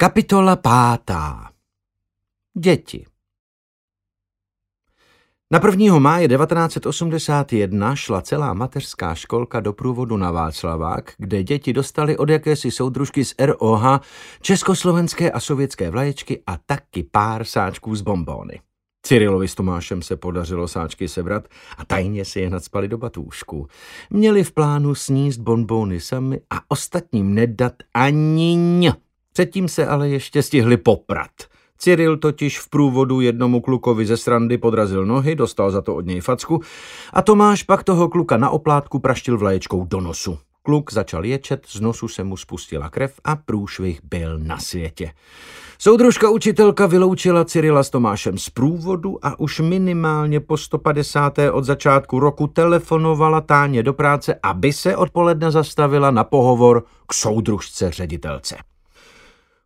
Kapitola pátá. Děti. Na 1. máje 1981 šla celá mateřská školka do průvodu na Václavák, kde děti dostali od jakési soudružky z ROH československé a sovětské vlaječky a taky pár sáčků z bombóny. Cyrilovi s Tomášem se podařilo sáčky sebrat a tajně si je nadspali do batůžku. Měli v plánu sníst bonbóny sami a ostatním nedat ani ň. Předtím se ale ještě stihli poprat. Cyril totiž v průvodu jednomu klukovi ze srandy podrazil nohy, dostal za to od něj facku a Tomáš pak toho kluka na oplátku praštil vlaječkou do nosu. Kluk začal ječet, z nosu se mu spustila krev a průšvih byl na světě. Soudružka učitelka vyloučila Cyrila s Tomášem z průvodu a už minimálně po 150. od začátku roku telefonovala Táně do práce, aby se odpoledne zastavila na pohovor k soudružce ředitelce.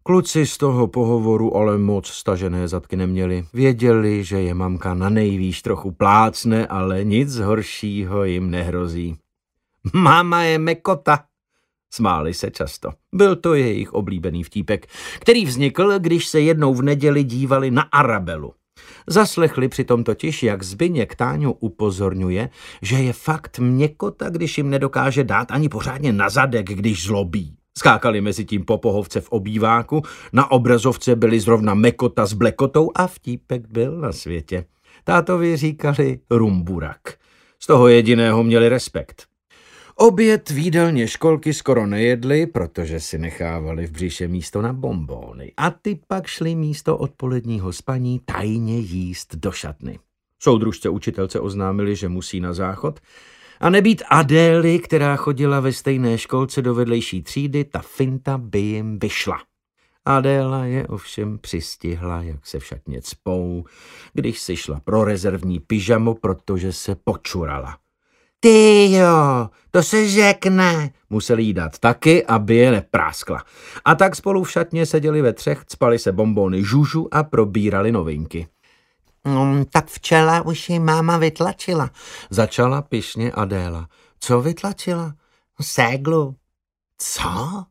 Kluci z toho pohovoru ale moc stažené zadky neměli. Věděli, že je mamka na nejvýš trochu plácne, ale nic horšího jim nehrozí. Máma je mekota, Smáli se často. Byl to jejich oblíbený vtípek, který vznikl, když se jednou v neděli dívali na Arabelu. Zaslechli přitom totiž, jak Zbyněk Táňu upozorňuje, že je fakt měkota, když jim nedokáže dát ani pořádně na zadek, když zlobí. Skákali mezi tím po pohovce v obýváku, na obrazovce byli zrovna mekota s blekotou a vtípek byl na světě. Tátovi říkali rumburak. Z toho jediného měli respekt. Oběd výdelně školky skoro nejedli, protože si nechávali v břiše místo na bombóny. A ty pak šli místo odpoledního spaní tajně jíst do šatny. Soudružce učitelce oznámili, že musí na záchod a nebýt Adély, která chodila ve stejné školce do vedlejší třídy, ta finta by jim vyšla. Adéla je ovšem přistihla, jak se však něco cpou, když si šla pro rezervní pyžamo, protože se počurala. Ty jo, to se řekne. Museli jí dát taky, aby je nepráskla. A tak spolu v šatně seděli ve třech, spali se bombony žužu a probírali novinky. No, tak včela už ji máma vytlačila. Začala pišně Adéla. Co vytlačila? Séglu. Co?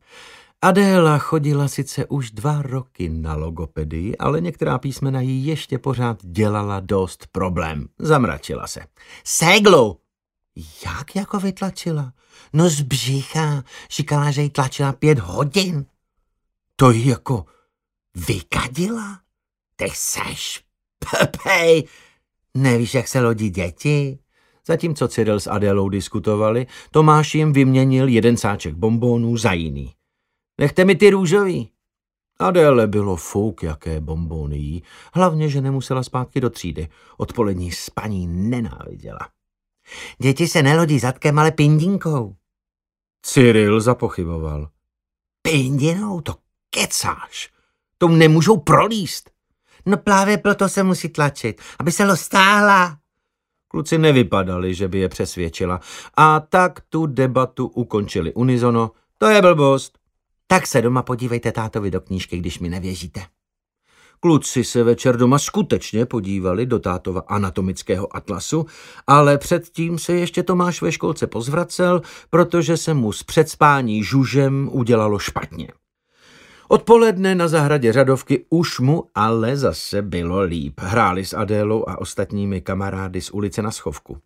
Adéla chodila sice už dva roky na logopedii, ale některá písmena jí ještě pořád dělala dost problém. Zamračila se. Séglu, jak jako vytlačila? No z břicha. Říkala, že jí tlačila pět hodin. To jí jako vykadila? Ty seš pepej. Nevíš, jak se lodí děti? Zatímco Cyril s Adélou diskutovali, Tomáš jim vyměnil jeden sáček bombónů za jiný. Nechte mi ty růžový. Adéle bylo fouk, jaké bombóny jí, hlavně, že nemusela zpátky do třídy. Odpolední spaní nenáviděla. Děti se nelodí zadkem, ale pindinkou. Cyril zapochyboval. Pindinou? To kecáš. To nemůžou prolíst. No právě proto se musí tlačit, aby se stáhla. Kluci nevypadali, že by je přesvědčila. A tak tu debatu ukončili unizono. To je blbost. Tak se doma podívejte tátovi do knížky, když mi nevěříte. Kluci se večer doma skutečně podívali do tátova anatomického atlasu, ale předtím se ještě Tomáš ve školce pozvracel, protože se mu s předspání žužem udělalo špatně. Odpoledne na zahradě řadovky už mu ale zase bylo líp. Hráli s Adélou a ostatními kamarády z ulice na schovku.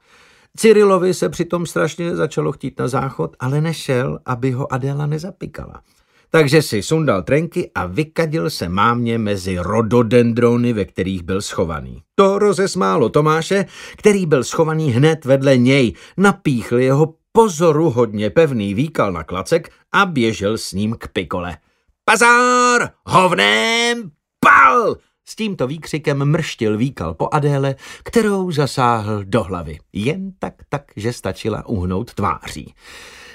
Cyrilovi se přitom strašně začalo chtít na záchod, ale nešel, aby ho Adéla nezapikala takže si sundal trenky a vykadil se mámě mezi rododendrony, ve kterých byl schovaný. To rozesmálo Tomáše, který byl schovaný hned vedle něj, napíchl jeho pozoru hodně pevný výkal na klacek a běžel s ním k pikole. Pazár! Hovnem! Pal! S tímto výkřikem mrštil výkal po Adéle, kterou zasáhl do hlavy. Jen tak tak, že stačila uhnout tváří.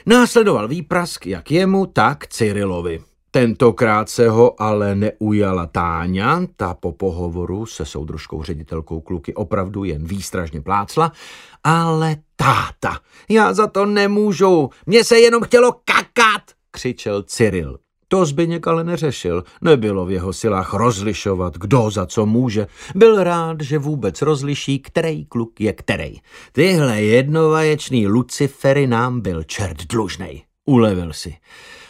Následoval výprask jak jemu, tak Cyrilovi. Tentokrát se ho ale neujala Táňa, ta po pohovoru se soudružkou ředitelkou kluky opravdu jen výstražně plácla, ale táta, já za to nemůžu, mně se jenom chtělo kakat, křičel Cyril. To Zbyněk ale neřešil, nebylo v jeho silách rozlišovat, kdo za co může. Byl rád, že vůbec rozliší, který kluk je který. Tyhle jednovaječný Lucifery nám byl čert dlužnej. Ulevil si.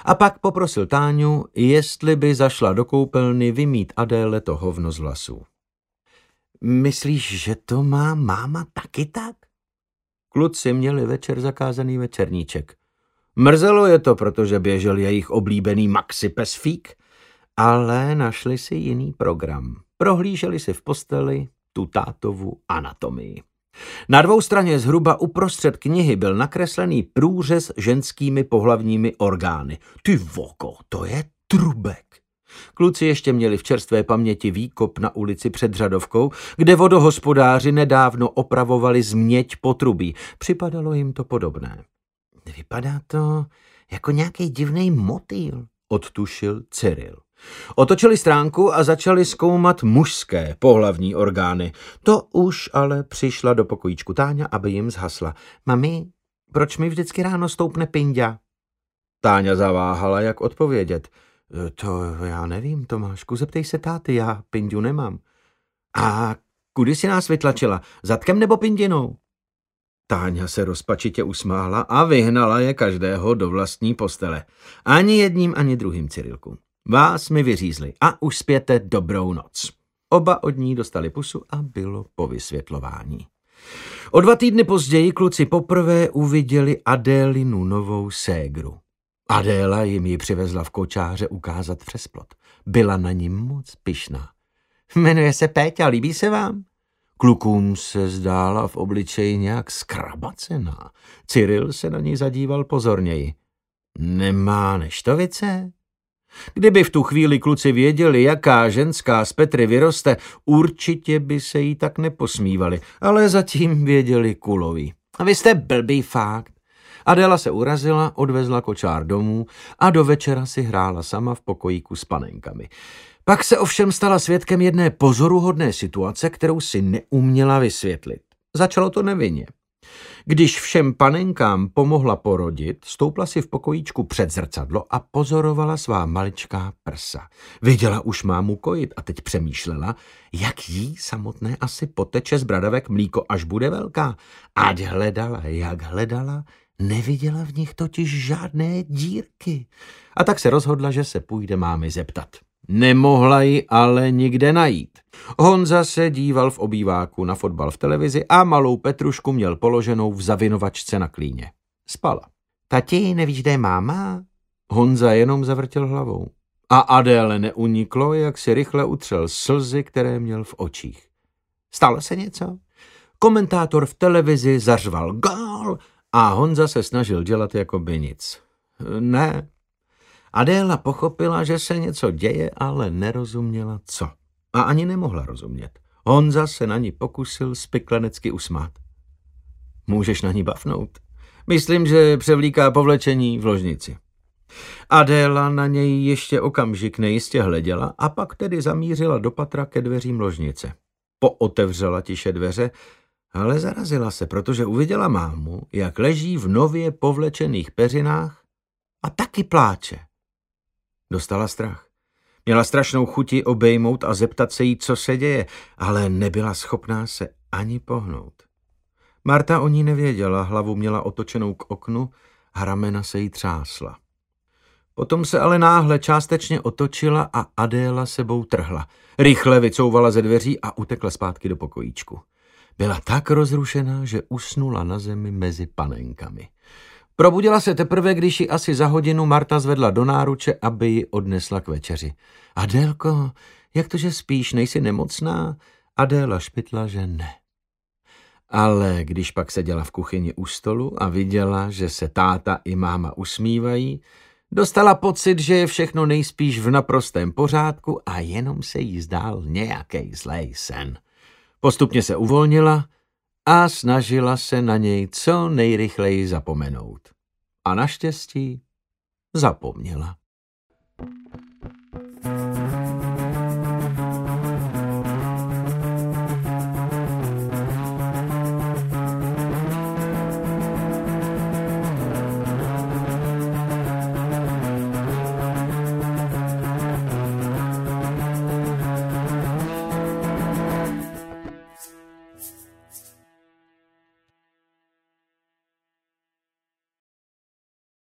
A pak poprosil Táňu, jestli by zašla do koupelny vymít Adéle to hovno z vlasů. Myslíš, že to má máma taky tak? Kluci měli večer zakázaný večerníček. Mrzelo je to, protože běžel jejich oblíbený Maxi Pesfík, ale našli si jiný program. Prohlíželi si v posteli tu tátovu anatomii. Na dvou straně zhruba uprostřed knihy byl nakreslený průřez ženskými pohlavními orgány. Ty voko, to je trubek. Kluci ještě měli v čerstvé paměti výkop na ulici před Řadovkou, kde vodohospodáři nedávno opravovali změť potrubí. Připadalo jim to podobné. Vypadá to jako nějaký divný motýl, odtušil Cyril. Otočili stránku a začali zkoumat mužské pohlavní orgány. To už ale přišla do pokojíčku Táňa, aby jim zhasla. Mami, proč mi vždycky ráno stoupne pinďa? Táňa zaváhala, jak odpovědět. To já nevím, Tomášku, zeptej se táty, já pindu nemám. A kudy si nás vytlačila, zadkem nebo pindinou? Táňa se rozpačitě usmála a vyhnala je každého do vlastní postele. Ani jedním, ani druhým Cyrilku. Vás mi vyřízli a už dobrou noc. Oba od ní dostali pusu a bylo po vysvětlování. O dva týdny později kluci poprvé uviděli Adélinu novou ségru. Adéla jim ji přivezla v kočáře ukázat přes plot. Byla na ní moc pyšná. Jmenuje se Péťa, líbí se vám? Klukům se zdála v obličeji nějak skrabacená. Cyril se na ní zadíval pozorněji. Nemá neštovice? Kdyby v tu chvíli kluci věděli, jaká ženská z Petry vyroste, určitě by se jí tak neposmívali, ale zatím věděli kuloví. A vy jste blbý fakt. Adela se urazila, odvezla kočár domů a do večera si hrála sama v pokojíku s panenkami. Pak se ovšem stala svědkem jedné pozoruhodné situace, kterou si neuměla vysvětlit. Začalo to nevinně. Když všem panenkám pomohla porodit, stoupla si v pokojíčku před zrcadlo a pozorovala svá maličká prsa. Viděla už mámu kojit a teď přemýšlela, jak jí samotné asi poteče z bradavek mlíko, až bude velká. Ať hledala, jak hledala, neviděla v nich totiž žádné dírky. A tak se rozhodla, že se půjde mámy zeptat. Nemohla ji ale nikde najít. Honza se díval v obýváku na fotbal v televizi a malou Petrušku měl položenou v zavinovačce na klíně. Spala. Tati, nevíš, kde je máma? Honza jenom zavrtěl hlavou. A Adéle neuniklo, jak si rychle utřel slzy, které měl v očích. Stalo se něco? Komentátor v televizi zařval gál a Honza se snažil dělat jako by nic. Ne, Adéla pochopila, že se něco děje, ale nerozuměla co. A ani nemohla rozumět. Honza se na ní pokusil spiklenecky usmát. Můžeš na ní bafnout? Myslím, že převlíká povlečení v ložnici. Adéla na něj ještě okamžik nejistě hleděla a pak tedy zamířila do patra ke dveřím ložnice. Pootevřela tiše dveře, ale zarazila se, protože uviděla mámu, jak leží v nově povlečených peřinách a taky pláče. Dostala strach. Měla strašnou chuti obejmout a zeptat se jí, co se děje, ale nebyla schopná se ani pohnout. Marta o ní nevěděla, hlavu měla otočenou k oknu a ramena se jí třásla. Potom se ale náhle částečně otočila a Adéla sebou trhla. Rychle vycouvala ze dveří a utekla zpátky do pokojíčku. Byla tak rozrušená, že usnula na zemi mezi panenkami. Probudila se teprve, když ji asi za hodinu Marta zvedla do náruče, aby ji odnesla k večeři. Adélko, jak to, že spíš, nejsi nemocná? Adéla špitla, že ne. Ale když pak seděla v kuchyni u stolu a viděla, že se táta i máma usmívají, dostala pocit, že je všechno nejspíš v naprostém pořádku a jenom se jí zdál nějaký zlej sen. Postupně se uvolnila a snažila se na něj co nejrychleji zapomenout. A naštěstí zapomněla.